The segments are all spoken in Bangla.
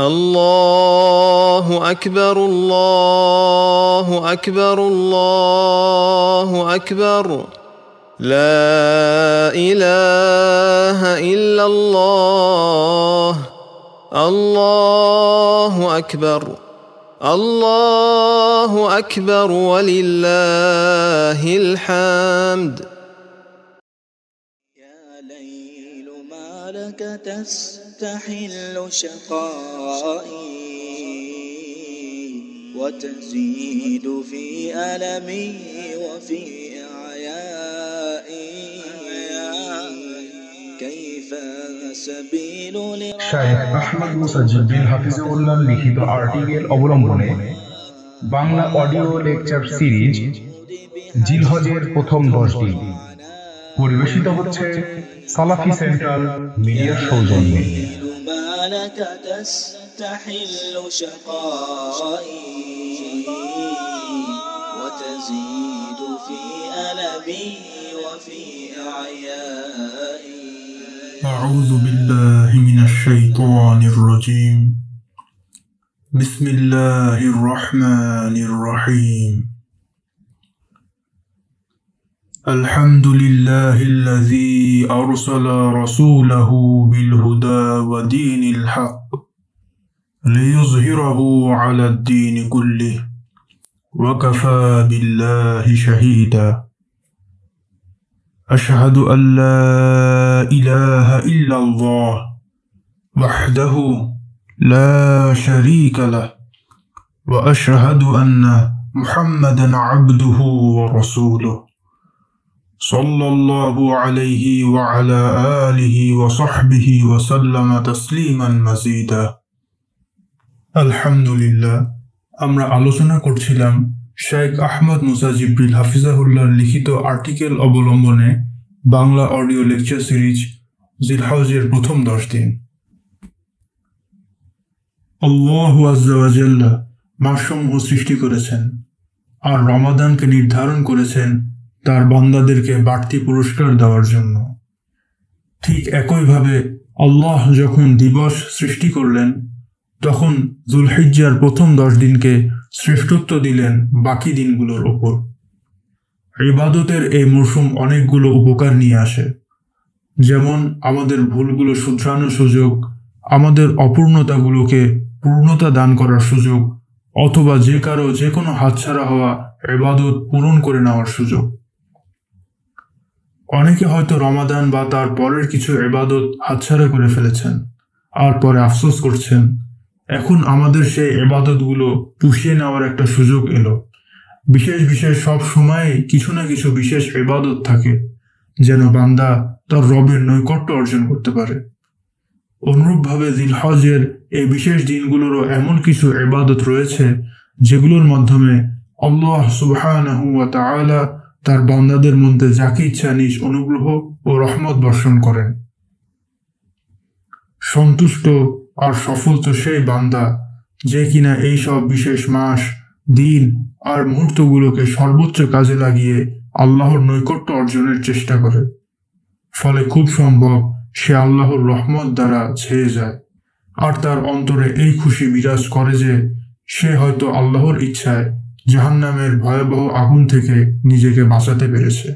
الله أكبر الله أكبر الله أكبر. لا إله إلا الله. الله أكبر الله أكبر ولله الحمد. يا ليل ما لك تستحل شقائي وتزيد في ألمي وفي عيائي كيف سبيل শায়েখ আহমদ মুসাজিদ্দিন হাফিজউল্লাহ লিখিত আর্টিকেল অবলম্বনে বাংলা অডিও লেকচার সিরিজ জিলহজের প্রথম দশ দিন পরিবেশিত হচ্ছে সালাফি সেন্ট্রাল মিডিয়ার সৌজন্যে ما لك تستحل شقائي وتزيد في ألمي وفي أعيائي أعوذ بالله من الشيطان الرجيم بسم الله الرحمن الرحيم الحمد لله الذي أرسل رسوله بالهدى ودين الحق ليظهره على الدين كله وكفى بالله شهيدا. أشهد أن لا إله إلا الله وحده لا شريك له وأشهد أن محمدا عبده ورسوله. صلى الله عليه وعلى آله وصحبه وسلم تسليما مزيدا الحمد لله আমরা আলোচনা করছিলাম শেখ আহমদ মুসা জিব্রিল হাফিজাহুল্লাহর লিখিত আর্টিকেল অবলম্বনে বাংলা অডিও লেকচার সিরিজ জিলহাউজের প্রথম দশ দিন আল্লাহ আজ্জাওয়াজাল্লাহ মাসসমূহ সৃষ্টি করেছেন আর রমাদানকে নির্ধারণ করেছেন তার বান্দাদেরকে বাড়তি পুরস্কার দেওয়ার জন্য। ঠিক একইভাবে আল্লাহ যখন দিবস সৃষ্টি করলেন, তখন জুলহিজ্জার প্রথম দশ দিনকে শ্রেষ্ঠত্ব দিলেন বাকি দিনগুলোর ওপর। ইবাদতের এই মরশুম অনেকগুলো উপকার নিয়ে আসে। যেমন আমাদের ভুলগুলো শুধরানোর সুযোগ, আমাদের অপূর্ণতাগুলোকে পূর্ণতা দান করার সুযোগ, অথবা যে কারও যে কোনো হাতছাড়া হওয়া ইবাদত পূরণ করে নেওয়ার সুযোগ। অনেকে হয়তো রমাদান বা তার পরের কিছু এবাদত হাতছাড়া করে ফেলেছেন, আর পরে আফসোস করছেন। এখন আমাদের সেই এবাদতগুলো পুষিয়ে নেওয়ার একটা সুযোগ এলো। বিশেষ বিশেষ সব সময় কিছু না কিছু বিশেষ এবাদত থাকে, যেন বান্দা তার রবের নৈকট্য অর্জন করতে পারে। অনুরূপভাবে জিলহজের এই বিশেষ দিনগুলোরও এমন কিছু এবাদত রয়েছে, যেগুলোর মাধ্যমে আল্লাহ তাআলা তার বান্দাদের মধ্যে যাকে ইচ্ছা নিজ অনুগ্রহ ও রহমত বর্ষণ করেন। সন্তুষ্ট আর সফল তো সেই বান্দা যে কিনা এই সব বিশেষ মাস, দিন আর মুহূর্তগুলোকে সর্বোচ্চ কাজে লাগিয়ে আল্লাহর নৈকট্য অর্জনের চেষ্টা করে। ফলে খুব সম্ভব সে আল্লাহর রহমত দ্বারা ছেয়ে যায়। আর তার অন্তরে এই খুশি বিরাজ করে যে সে হয়তো আল্লাহর ইচ্ছায় জাহান্নামের ভয়াবহ আগুন থেকে নিজেকে বাঁচাতে পেরেছে।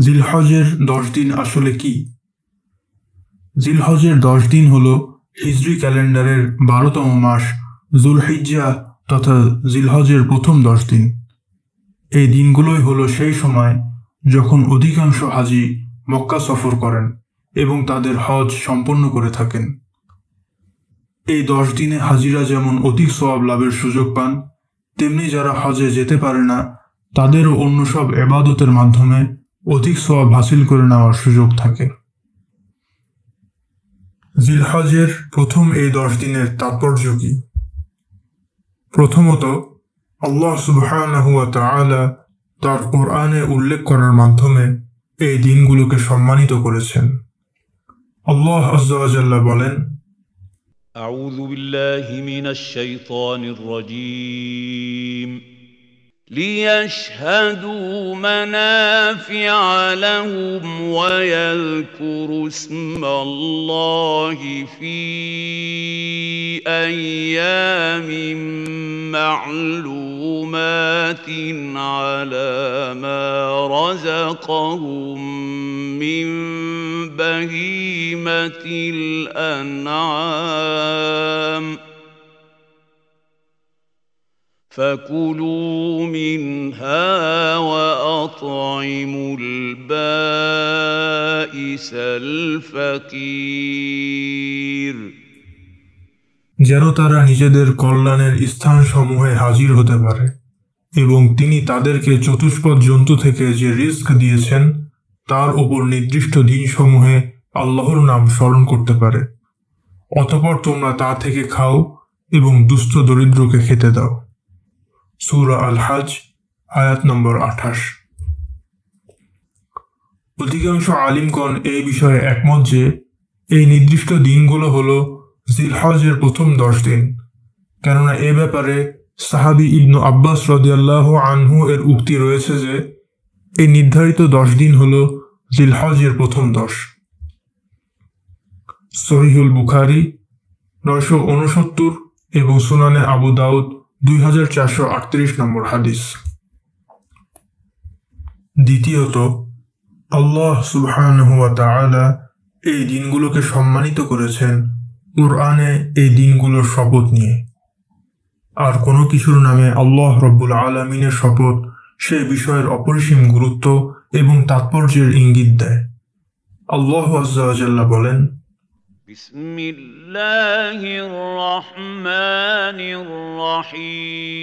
জিলহজের দশ দিন আসলে কি? জিলহজের দশ দিন হল হিজরি ক্যালেন্ডারের বারোতম মাস জুলহিজ্জা তথা জিলহজের প্রথম দশ দিন। এই দিনগুলোই হলো সেই সময় যখন অধিকাংশ হাজি মক্কা সফর করেন এবং তাদের হজ সম্পন্ন করে থাকেন। এই দশ দিনে হাজিরা যেমন অধিক সওয়াব লাভের সুযোগ পান, তেমনি যারা হজে যেতে পারে না, তাদেরও অন্য সব এবাদতের মাধ্যমে অধিক সওয়াব হাসিল করে নেওয়ার সুযোগ থাকে। জিলহজের প্রথম এই দশ দিনের তাৎপর্য কি? প্রথমত, আল্লাহ সুবহানাহু ওয়া তাআলা তার কোরআনে উল্লেখ করার মাধ্যমে এই দিনগুলোকে সম্মানিত করেছেন। আল্লাহ আজ্জাওয়াজাল্লাহ বলেন أعوذ بالله من الشيطان الرجيم. ليشهدوا منافع لهم ويذكروا اسم الله في أيام معلومات على ما رزقهم من بهيمه الانعام فكلوا منها واطعموا البائس الفقير যেন তারা নিজেদের কল্যাণের স্থানসমূহে হাজির হতে পারে এবং তিনি তাদেরকে চতুষ্পদ জন্তু থেকে যে রিস্ক দিয়েছেন তার উপর নির্দিষ্ট দিনসমূহে আল্লাহর নাম স্মরণ করতে পারে। অতপর তোমরা তা থেকে খাও এবং দুস্থ দরিদ্রকে খেতে দাও। সূরা আল হাজ আয়াত নম্বর আঠাশ। অধিকাংশ আলিমগণ এই বিষয়ে একমত যে, এই নির্দিষ্ট দিনগুলো হল জিলহজের প্রথম দশ দিন। কেননা এ ব্যাপারে সাহাবি ইবনু আব্বাস রদিয়াল্লাহ আনহু এর উক্তি রয়েছে যে, এই নির্ধারিত দশ দিন হল জিলহজের প্রথম দশ। সহিহুল বুখারি, নয়শো উনসত্তর এবং সুনানে আবু দাউদ, দুই হাজার চারশো আটত্রিশ নম্বর হাদিস। দ্বিতীয়ত, আল্লাহ সুবহানাহু ওয়া তাআলা এই দিনগুলোকে সম্মানিত করেছেন কোরআনে এই দিনগুলোর শপথ নিয়ে। আর কোনো কিছুর নামে আল্লাহ রব্বুল আলমিনের শপথ সে বিষয়ের অপরিসীম গুরুত্ব এবং তাৎপর্যের ইঙ্গিত দেয়। আল্লাহ আজ্জাল্লাহ বলেন بسم الله الرحمن الرحيم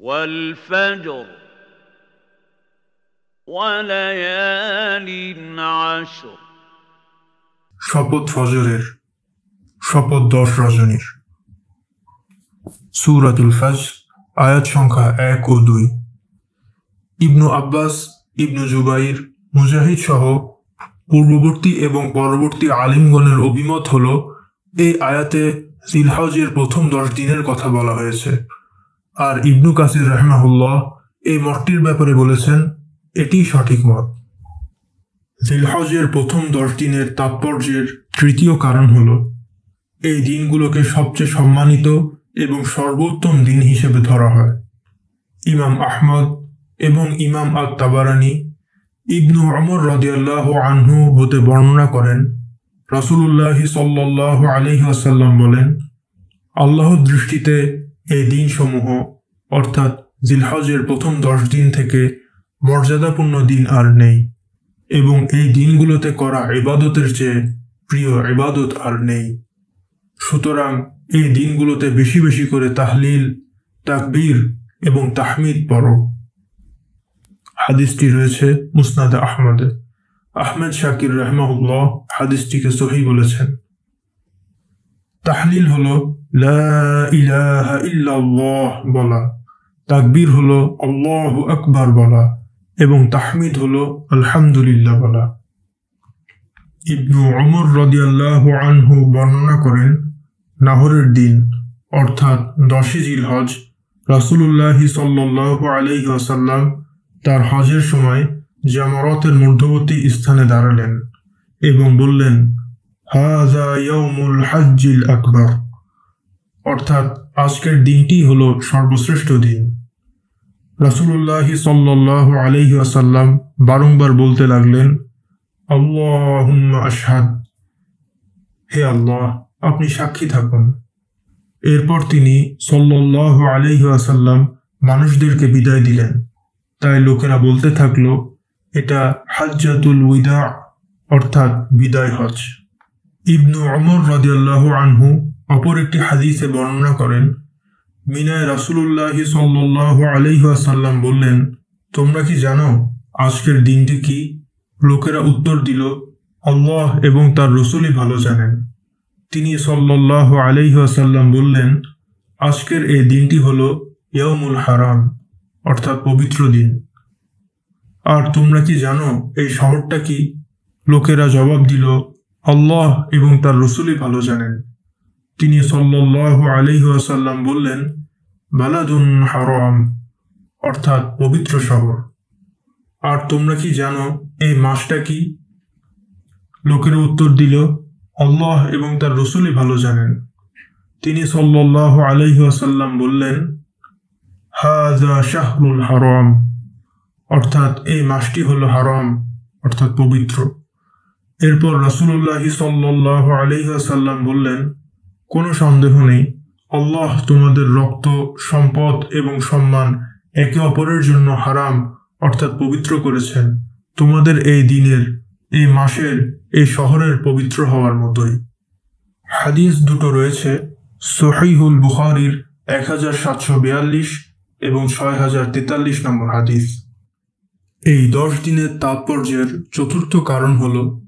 والفجر وليال عشر শপথ ফজরের শপথ দশ রজনীর সুরাতুল ফাজ আয়াত সংখ্যা এক ও দুই ইবনু আব্বাস ইবনু জুবাইর মুজাহিদ সহ পূর্ববর্তী এবং পরবর্তী আলিমগণের অভিমত হল, এই আয়াতে জিলহাজের প্রথম দশ দিনের কথা বলা হয়েছে। আর ইবনু কাসির রহমাহুল্লাহ এই মতটির ব্যাপারে বলেছেন এটি সঠিক মত। জিলহজের প্রথম দশ দিনের তাৎপর্যের তৃতীয় কারণ হল, এই দিনগুলোকে সবচেয়ে সম্মানিত এবং সর্বোত্তম দিন হিসেবে ধরা হয়। ইমাম আহমদ এবং ইমাম আত তাবারানি ইবনু অমর রদিয়াল্লাহ আনহু হতে বর্ণনা করেন রসুল্লাহ সাল্লাহ আলহি আসাল্লাম বলেন আল্লাহর দৃষ্টিতে এই দিনসমূহ, অর্থাৎ জিলহজের প্রথম দশ দিন থেকে মর্যাদাপূর্ণ দিন আর নেই এবং এই দিনগুলোতে করা ইবাদতের চেয়ে প্রিয় ইবাদত আর নেই। সুতরাং এই দিনগুলোতে বেশি বেশি করে তাহলিল, তাকবীর এবং তাহমিদ পড়ো। হাদিসটি রয়েছে মুসনাদ আহমদে। আহমেদ শাকির রহমাউল্লাহ হাদিসটিকে সহি বলেছেন। তাহলিল হলো বলা। তাকবীর হলো, আল্লাহ আকবার বলা। এবং তাহমিদ হলো, আলহামদুলিল্লাহ বলা। ইবনু অমর রদিয়াল্লাহ আনহু বর্ণনা করেন, নাহরের দিন, অর্থাৎ দশই জিল হজ রাসুলুল্লাহি সাল্লাহ আলহি আসাল্লাম তার হজের সময় জামারতের মধ্যবর্তী স্থানে দাঁড়ালেন এবং বললেন হাজা আকবর। অর্থাৎ আজকের দিনটি হল সর্বশ্রেষ্ঠ দিন। রাসুলুল্লাহি সাল্লাহ আলহি আসাল্লাম বারংবার বলতে লাগলেন, আল্লাহুম্মা আশহাদ। হে আল্লাহ, আপনি সাক্ষী থাকুন। এরপর তিনি সল্লাহ আলহি আসাল্লাম মানুষদেরকে বিদায় দিলেন। তাই লোকেরা বলতে থাকল, এটা হাজ্জাতুল উইদা অর্থাৎ বিদায় হজ। ইবনু অমর রদিয়াল্লাহ আনহু অপর একটি হাদিসে বর্ণনা করেন, মিনায় রাসুলুল্লাহি সাল্লাহ আলহাসাল্লাম বললেন, তোমরা কি জানো আজকের দিনটি কি? লোকেরা উত্তর দিল, আল্লাহ এবং তার রসুলই ভালো জানেন। তিনি সাল্লাহ আলহাসাল্লাম বললেন, আজকের এই দিনটি হল ইয়মুল হারাম। অর্থাৎ পবিত্র দিন। আর তোমরা কি জানো, এই শহরটা কি? লোকেরা জবাব দিল, আল্লাহ এবং তার রসুলই ভালো জানেন। তিনি সাল্লাহ আলহাসাল্লাম বললেন, বালাদুন হারাম, অর্থাৎ পবিত্র শহর। আর তোমরা কি জানো, এই মাসটা কি? লোকেরা উত্তর দিল, আল্লাহ এবং তার রসুলই ভালো জানেন। তিনি সাল্লাহ আলাইহি বললেন হাজা শাহরুল হারাম। অর্থাৎ এই মাসটি হল হারম, অর্থাৎ পবিত্র। এরপর রাসূলুল্লাহ সাল্লাহ আলাইহি আসাল্লাম বললেন, কোনো সন্দেহ নেই, আল্লাহ তোমাদের রক্ত, সম্পদ এবং সম্মান একে অপরের জন্য হারাম, অর্থাৎ পবিত্র করেছেন। তোমাদের এই দিনের, এই মাসের, এই শহরের পবিত্র হওয়ার মতোই। হাদিস দুটো রয়েছে। সহিহুল বুখারির এক হাজার সাতশো বিয়াল্লিশ এবং ছয় হাজার তেতাল্লিশ নম্বর হাদিস। এই দশ দিনের তাৎপর্যের চতুর্থ কারণ হল,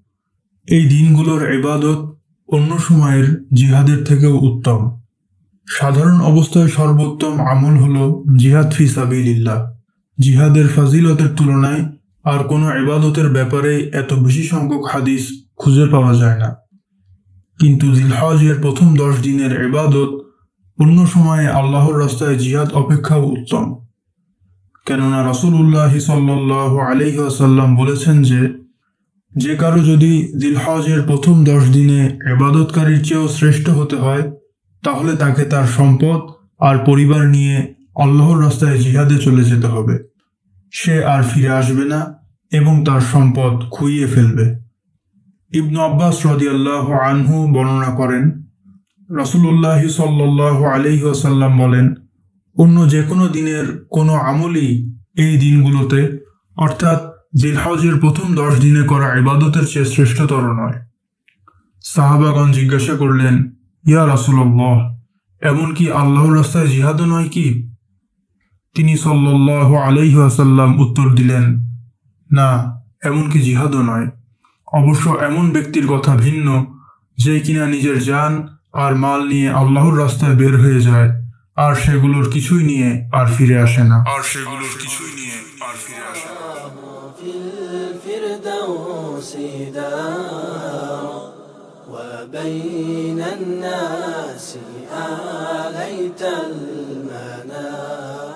এই দিনগুলোর এবাদত অন্য সময়ের জিহাদের থেকেও উত্তম। সাধারণ অবস্থায় সর্বোত্তম আমল হল জিহাদ ফি সাবিলিল্লাহ। জিহাদের ফাজিলতের তুলনায় আর কোনো এবাদতের ব্যাপারে এত বেশি সংখ্যক হাদিস খুঁজে পাওয়া যায় না। কিন্তু জিলহজের প্রথম দশ দিনের ইবাদত অন্য সময়ে আল্লাহর রাস্তায় জিহাদ অপেক্ষাও উত্তম। কেননা রসুল রসুল্লাহ সাল্লাহ আলহিহাসাল্লাম বলেছেন যে যে কারও যদি দিলহজের প্রথম দশ দিনে এবাদতকারীর চেয়েও শ্রেষ্ঠ হতে হয়, তাহলে তাকে তার সম্পদ আর পরিবার নিয়ে আল্লাহর রাস্তায় জিহাদে চলে যেতে হবে। সে আর ফিরে আসবে না এবং তার সম্পদ খুইয়ে ফেলবে। ইবনু আব্বাস রদিয়াল্লাহ আনহু বর্ণনা করেন রসুল্লাহ সাল্লাহ আলহি আসাল্লাম বলেন, অন্য যে কোনো দিনের কোনো আমলই এই দিনগুলোতে, অর্থাৎ জিলহজের প্রথম দশ দিনে করা ইবাদতের চেয়ে শ্রেষ্ঠতর নয়। সাহাবাগণ জিজ্ঞাসা করলেন, ইয়া রাসুল্লাহ এমনকি আল্লাহর রাস্তায় জিহাদও নয় কি? তিনি সাল্লাহ আলাইহি আসাল্লাম উত্তর দিলেন, না এমনকি জিহাদও নয়। অবশ্য এমন ব্যক্তির কথা ভিন্ন, যে কিনা নিজের যান আর মাল নিয়ে আল্লাহর রাস্তায় বের হয়ে যায় আর সেগুলোর কিছুই নিয়ে আর ফিরে আসে না আর সেগুলোর কিছুই নিয়ে আর ফিরে আসে না في الفردوس دار وبين الناس آليت المنام